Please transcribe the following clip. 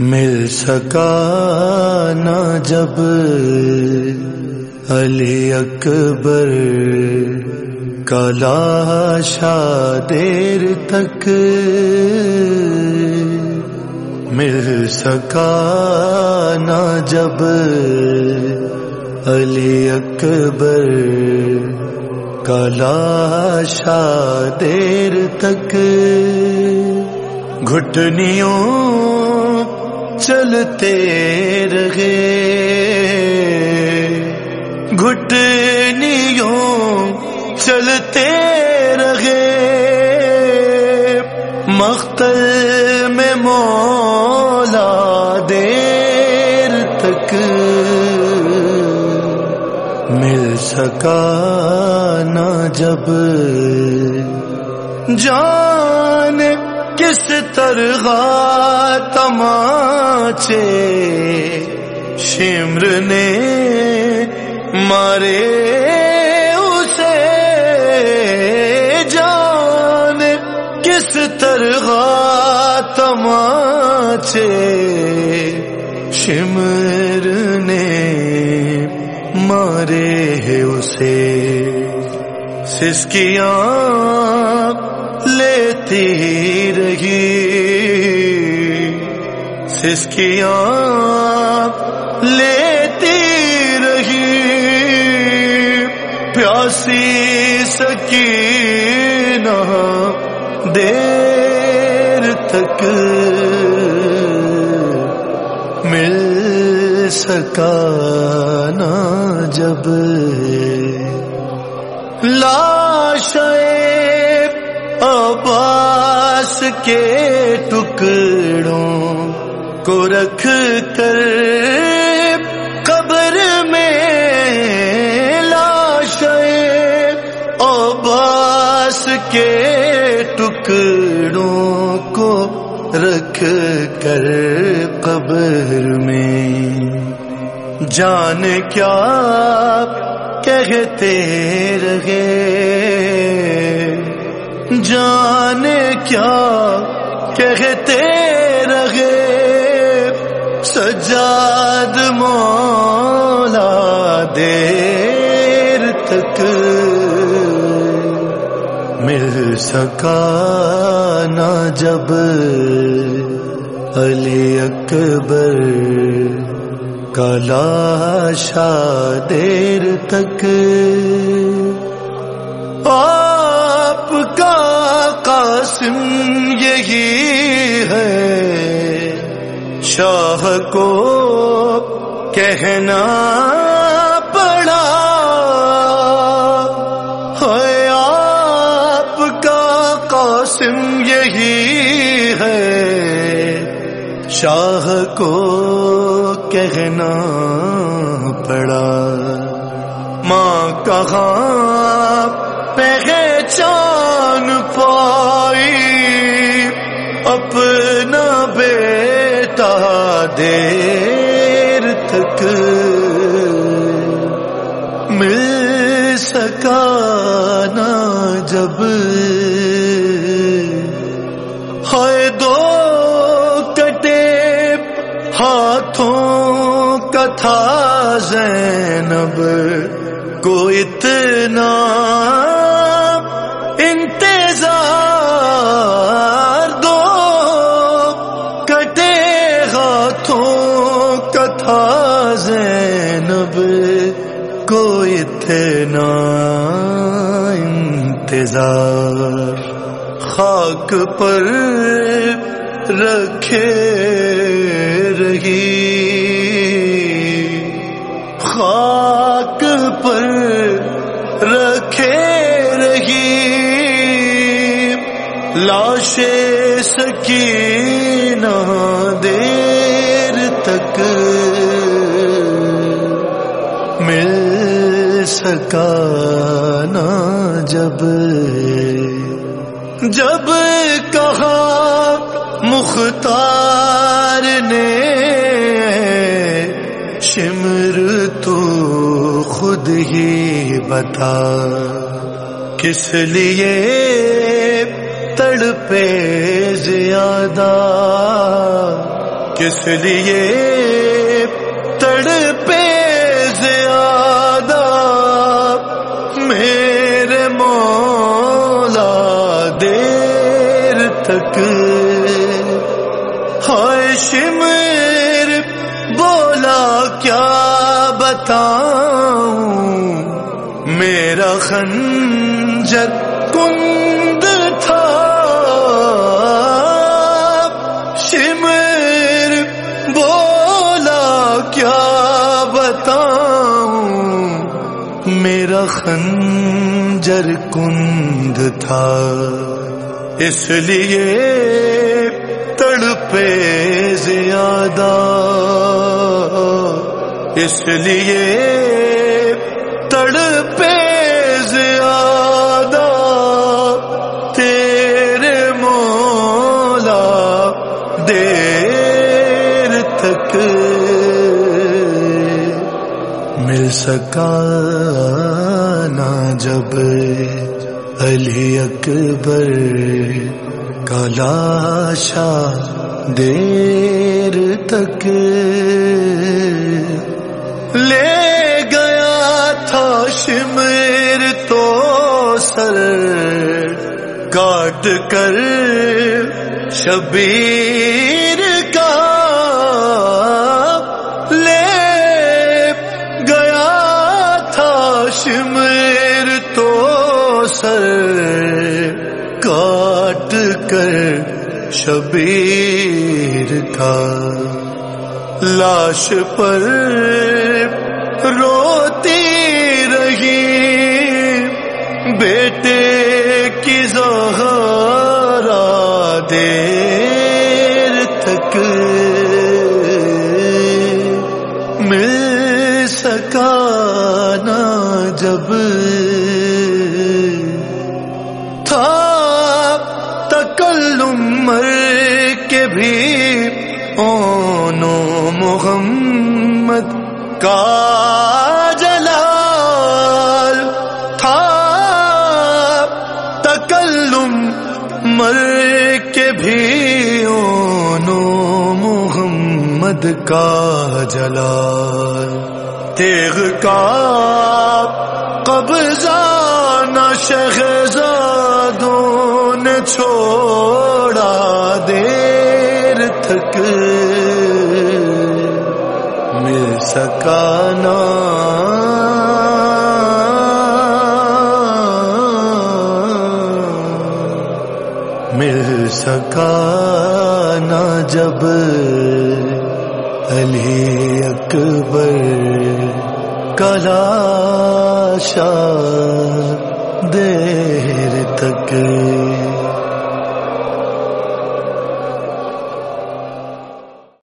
مل سکا نہ جب علی اکبر کلا شا دیر تک مل سکا نہ جب علی اکبر کلا شا دیر تک گھٹنیوں چلتے رہے۔ گھٹنیوں چلتے رہے۔ مختل میں مولا دیر تک مل سکا نہ جب جان کس طرح تماچے شمر نے مارے اسے جان کس طرح تماچے شمر نے مارے اسے سسکیاں لیتی رہی۔ سسکیاں لیتی رہی۔ پیاسی سکینہ دیر تک مل سکا نہ جب۔ لاش کے ٹکڑوں کو رکھ کر قبر میں لاش عباس کے ٹکڑوں کو رکھ کر قبر میں۔ جان کیا کہتے رہے؟ جان کیا کہتے رہے سجاد مولا دیر تک۔ مل سکا نہ جب علی اکبر کلا شا دیر تک۔ آپ کا قاسم یہی ہے۔ شاہ کو کہنا پڑا۔ ہے آپ کا قاسم یہی ہے۔ شاہ کو کہنا پڑا۔ ماں کہاں پہچان پائی اپنا بیٹا دیر تک مل سکا نہ جب ہے دو کٹے ہاتھوں کا تھا زینب کو اتنا تھا زینب کو اتنا انتظار، خاک پر رکھے رہی۔ خاک پر رکھے رہی۔ لاش سکینہ سکا نہ جب جب کہا مختار نے شمر تو خود ہی بتا کس لیے تڑپے زیادہ کس لیے تک۔ ہائے شمر بولا کیا بتاؤں؟ میرا خنجر کند تھا۔ شمر بولا کیا بتاؤں؟ میرا خنجر کند تھا۔ اس لیے تڑپے زیادہ۔ اس لیے تڑپے زیادہ۔ تیرے مولا دیر تک مل سکا نہ جب علی اکبر کلاشا دیر تک لے گیا تھا شمیر تو سر کاٹ کر شبیر کاٹ کر شبیر کا لاش پر روتی رہی۔ بیٹے کی زہرا دے۔ تکلم مر کے بھی اونو محمد کا جلال تھا۔ تکلم مر کے بھی اونو محمد کا جلال۔ تیغ کا قبضہ نہ شہزادوں چھوڑا دیر تک مل سکانا مل سکانا جب علی اکبر کلاشا دیر تک۔